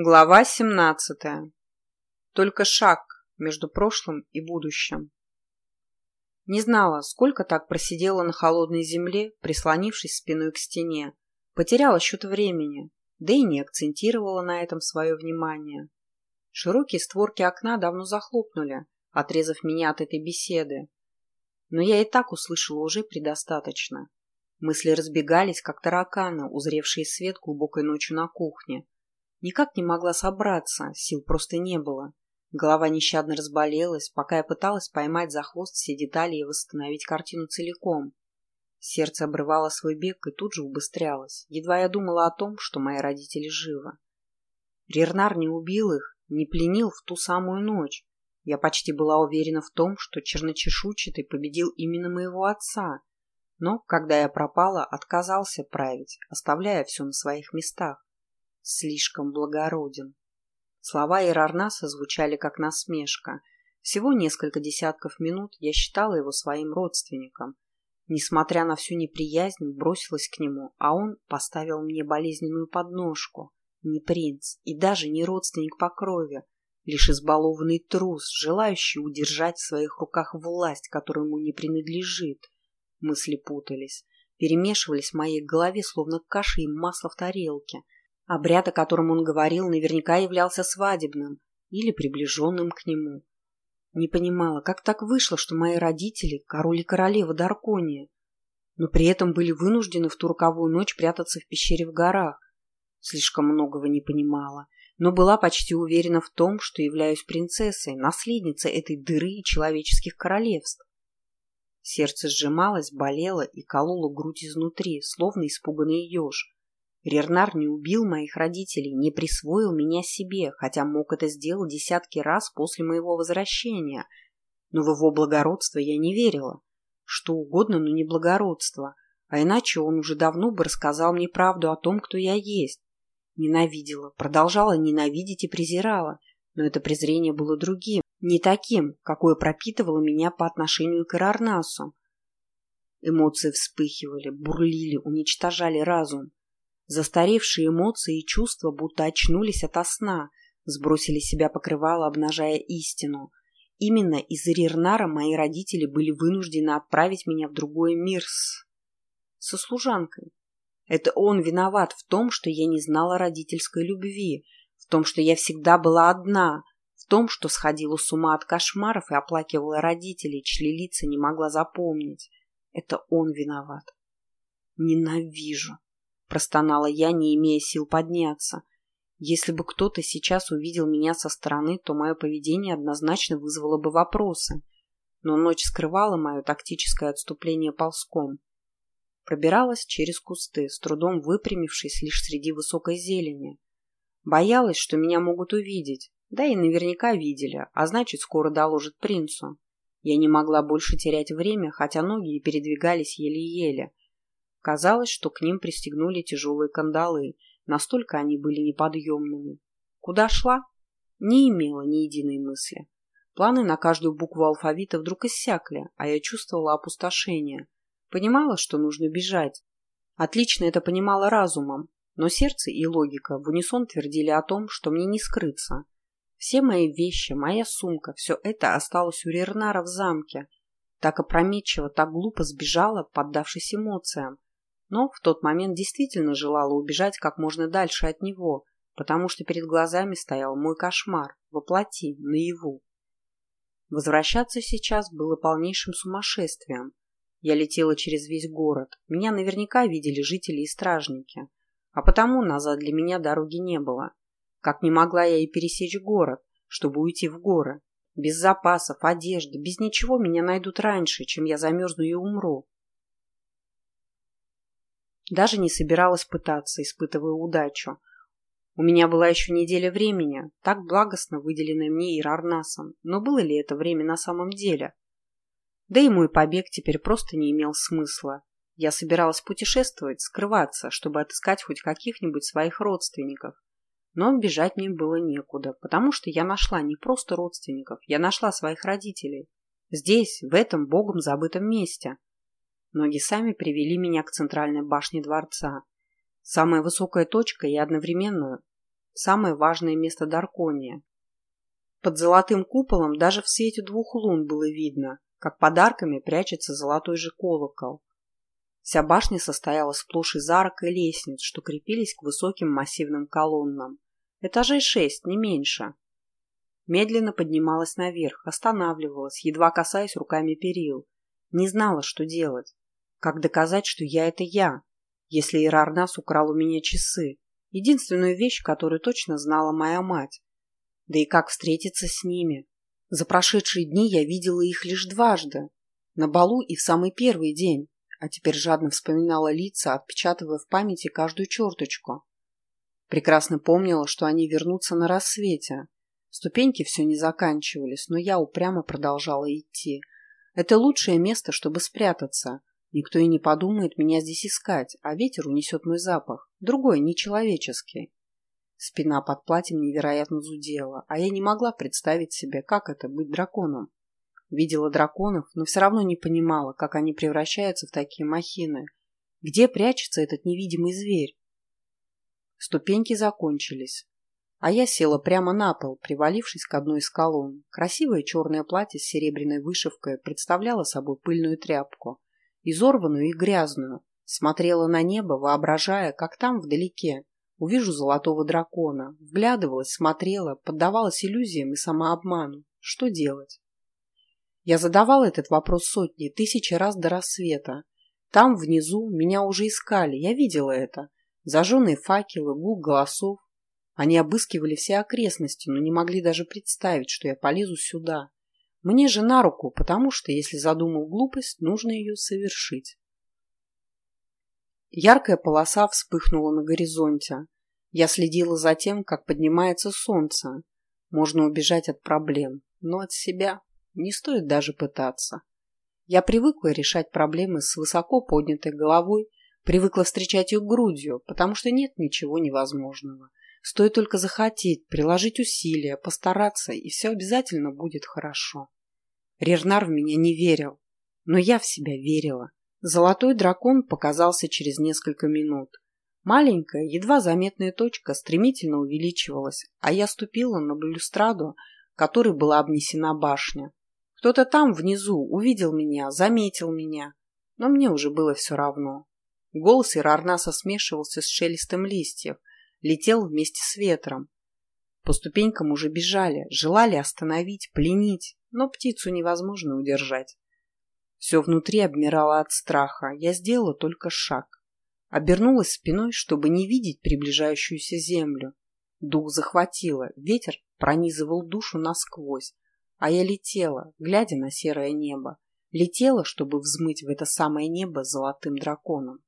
Глава 17. Только шаг между прошлым и будущим. Не знала, сколько так просидела на холодной земле, прислонившись спиной к стене. Потеряла счет времени, да и не акцентировала на этом свое внимание. Широкие створки окна давно захлопнули, отрезав меня от этой беседы. Но я и так услышала уже предостаточно. Мысли разбегались, как тараканы, узревшие свет глубокой ночью на кухне – Никак не могла собраться, сил просто не было. Голова нещадно разболелась, пока я пыталась поймать за хвост все детали и восстановить картину целиком. Сердце обрывало свой бег и тут же убыстрялось. Едва я думала о том, что мои родители живы. Рернар не убил их, не пленил в ту самую ночь. Я почти была уверена в том, что черночешучатый победил именно моего отца. Но, когда я пропала, отказался править, оставляя все на своих местах слишком благороден. Слова Ирарнаса звучали как насмешка. Всего несколько десятков минут я считала его своим родственником. Несмотря на всю неприязнь, бросилась к нему, а он поставил мне болезненную подножку. Не принц и даже не родственник по крови, лишь избалованный трус, желающий удержать в своих руках власть, которая ему не принадлежит. Мысли путались, перемешивались в моей голове, словно каша и масло в тарелке – Обряд, о котором он говорил, наверняка являлся свадебным или приближенным к нему. Не понимала, как так вышло, что мои родители – король и королева Даркония, но при этом были вынуждены в ту роковую ночь прятаться в пещере в горах. Слишком многого не понимала, но была почти уверена в том, что являюсь принцессой, наследницей этой дыры и человеческих королевств. Сердце сжималось, болело и кололо грудь изнутри, словно испуганный еж. Рернар не убил моих родителей, не присвоил меня себе, хотя мог это сделать десятки раз после моего возвращения. Но в его благородство я не верила. Что угодно, но не благородство. А иначе он уже давно бы рассказал мне правду о том, кто я есть. Ненавидела, продолжала ненавидеть и презирала. Но это презрение было другим, не таким, какое пропитывало меня по отношению к Ирарнасу. Эмоции вспыхивали, бурлили, уничтожали разум. Застаревшие эмоции и чувства будто очнулись ото сна, сбросили себя покрывало, обнажая истину. Именно из-за Рирнара мои родители были вынуждены отправить меня в другой мир с... со служанкой. Это он виноват в том, что я не знала родительской любви, в том, что я всегда была одна, в том, что сходила с ума от кошмаров и оплакивала родителей, чьи лица не могла запомнить. Это он виноват. Ненавижу простонала я, не имея сил подняться. Если бы кто-то сейчас увидел меня со стороны, то мое поведение однозначно вызвало бы вопросы. Но ночь скрывала мое тактическое отступление ползком. Пробиралась через кусты, с трудом выпрямившись лишь среди высокой зелени. Боялась, что меня могут увидеть, да и наверняка видели, а значит, скоро доложат принцу. Я не могла больше терять время, хотя ноги передвигались еле-еле. Казалось, что к ним пристегнули тяжелые кандалы, настолько они были неподъемными. Куда шла? Не имела ни единой мысли. Планы на каждую букву алфавита вдруг иссякли, а я чувствовала опустошение. Понимала, что нужно бежать. Отлично это понимала разумом, но сердце и логика в унисон твердили о том, что мне не скрыться. Все мои вещи, моя сумка, все это осталось у Рернара в замке. Так опрометчиво, так глупо сбежала, поддавшись эмоциям но в тот момент действительно желала убежать как можно дальше от него, потому что перед глазами стоял мой кошмар, воплоти, наяву. Возвращаться сейчас было полнейшим сумасшествием. Я летела через весь город. Меня наверняка видели жители и стражники. А потому назад для меня дороги не было. Как не могла я и пересечь город, чтобы уйти в горы. Без запасов, одежды, без ничего меня найдут раньше, чем я замерзну и умру. Даже не собиралась пытаться, испытывая удачу. У меня была еще неделя времени, так благостно выделенная мне Ирарнасом, но было ли это время на самом деле? Да и мой побег теперь просто не имел смысла. Я собиралась путешествовать, скрываться, чтобы отыскать хоть каких-нибудь своих родственников. Но бежать мне было некуда, потому что я нашла не просто родственников, я нашла своих родителей. Здесь, в этом богом забытом месте. Ноги сами привели меня к центральной башне дворца. Самая высокая точка и одновременно самое важное место Даркония. Под золотым куполом даже в свете двух лун было видно, как подарками прячется золотой же колокол. Вся башня состояла сплошь из арок и лестниц, что крепились к высоким массивным колоннам. Этажей шесть, не меньше. Медленно поднималась наверх, останавливалась, едва касаясь руками перил. Не знала, что делать. Как доказать, что я – это я, если Ирарнас украл у меня часы? Единственную вещь, которую точно знала моя мать. Да и как встретиться с ними? За прошедшие дни я видела их лишь дважды. На балу и в самый первый день. А теперь жадно вспоминала лица, отпечатывая в памяти каждую черточку. Прекрасно помнила, что они вернутся на рассвете. Ступеньки все не заканчивались, но я упрямо продолжала идти. Это лучшее место, чтобы спрятаться. Никто и не подумает меня здесь искать, а ветер унесет мой запах. Другой, нечеловеческий. Спина под платьем невероятно зудела, а я не могла представить себе, как это быть драконом. Видела драконов, но все равно не понимала, как они превращаются в такие махины. Где прячется этот невидимый зверь? Ступеньки закончились, а я села прямо на пол, привалившись к одной из колонн. Красивое черное платье с серебряной вышивкой представляло собой пыльную тряпку, изорванную и грязную. Смотрела на небо, воображая, как там вдалеке. Увижу золотого дракона. Вглядывалась, смотрела, поддавалась иллюзиям и самообману. Что делать? Я задавала этот вопрос сотни, тысячи раз до рассвета. Там, внизу, меня уже искали, я видела это. Зажженные факелы, гул голосов. Они обыскивали все окрестности, но не могли даже представить, что я полезу сюда. Мне же на руку, потому что, если задумал глупость, нужно ее совершить. Яркая полоса вспыхнула на горизонте. Я следила за тем, как поднимается солнце. Можно убежать от проблем, но от себя не стоит даже пытаться. Я привыкла решать проблемы с высоко поднятой головой, привыкла встречать их грудью, потому что нет ничего невозможного. Стоит только захотеть, приложить усилия, постараться, и все обязательно будет хорошо. Рернар в меня не верил, но я в себя верила. Золотой дракон показался через несколько минут. Маленькая, едва заметная точка стремительно увеличивалась, а я ступила на балюстраду, которой была обнесена башня. Кто-то там, внизу, увидел меня, заметил меня. Но мне уже было все равно. Голос Ирарнаса смешивался с шелестом листьев, летел вместе с ветром. По ступенькам уже бежали, желали остановить, пленить, но птицу невозможно удержать. Все внутри обмирало от страха. Я сделала только шаг. Обернулась спиной, чтобы не видеть приближающуюся землю. Дух захватило, ветер пронизывал душу насквозь, а я летела, глядя на серое небо. Летела, чтобы взмыть в это самое небо золотым драконом.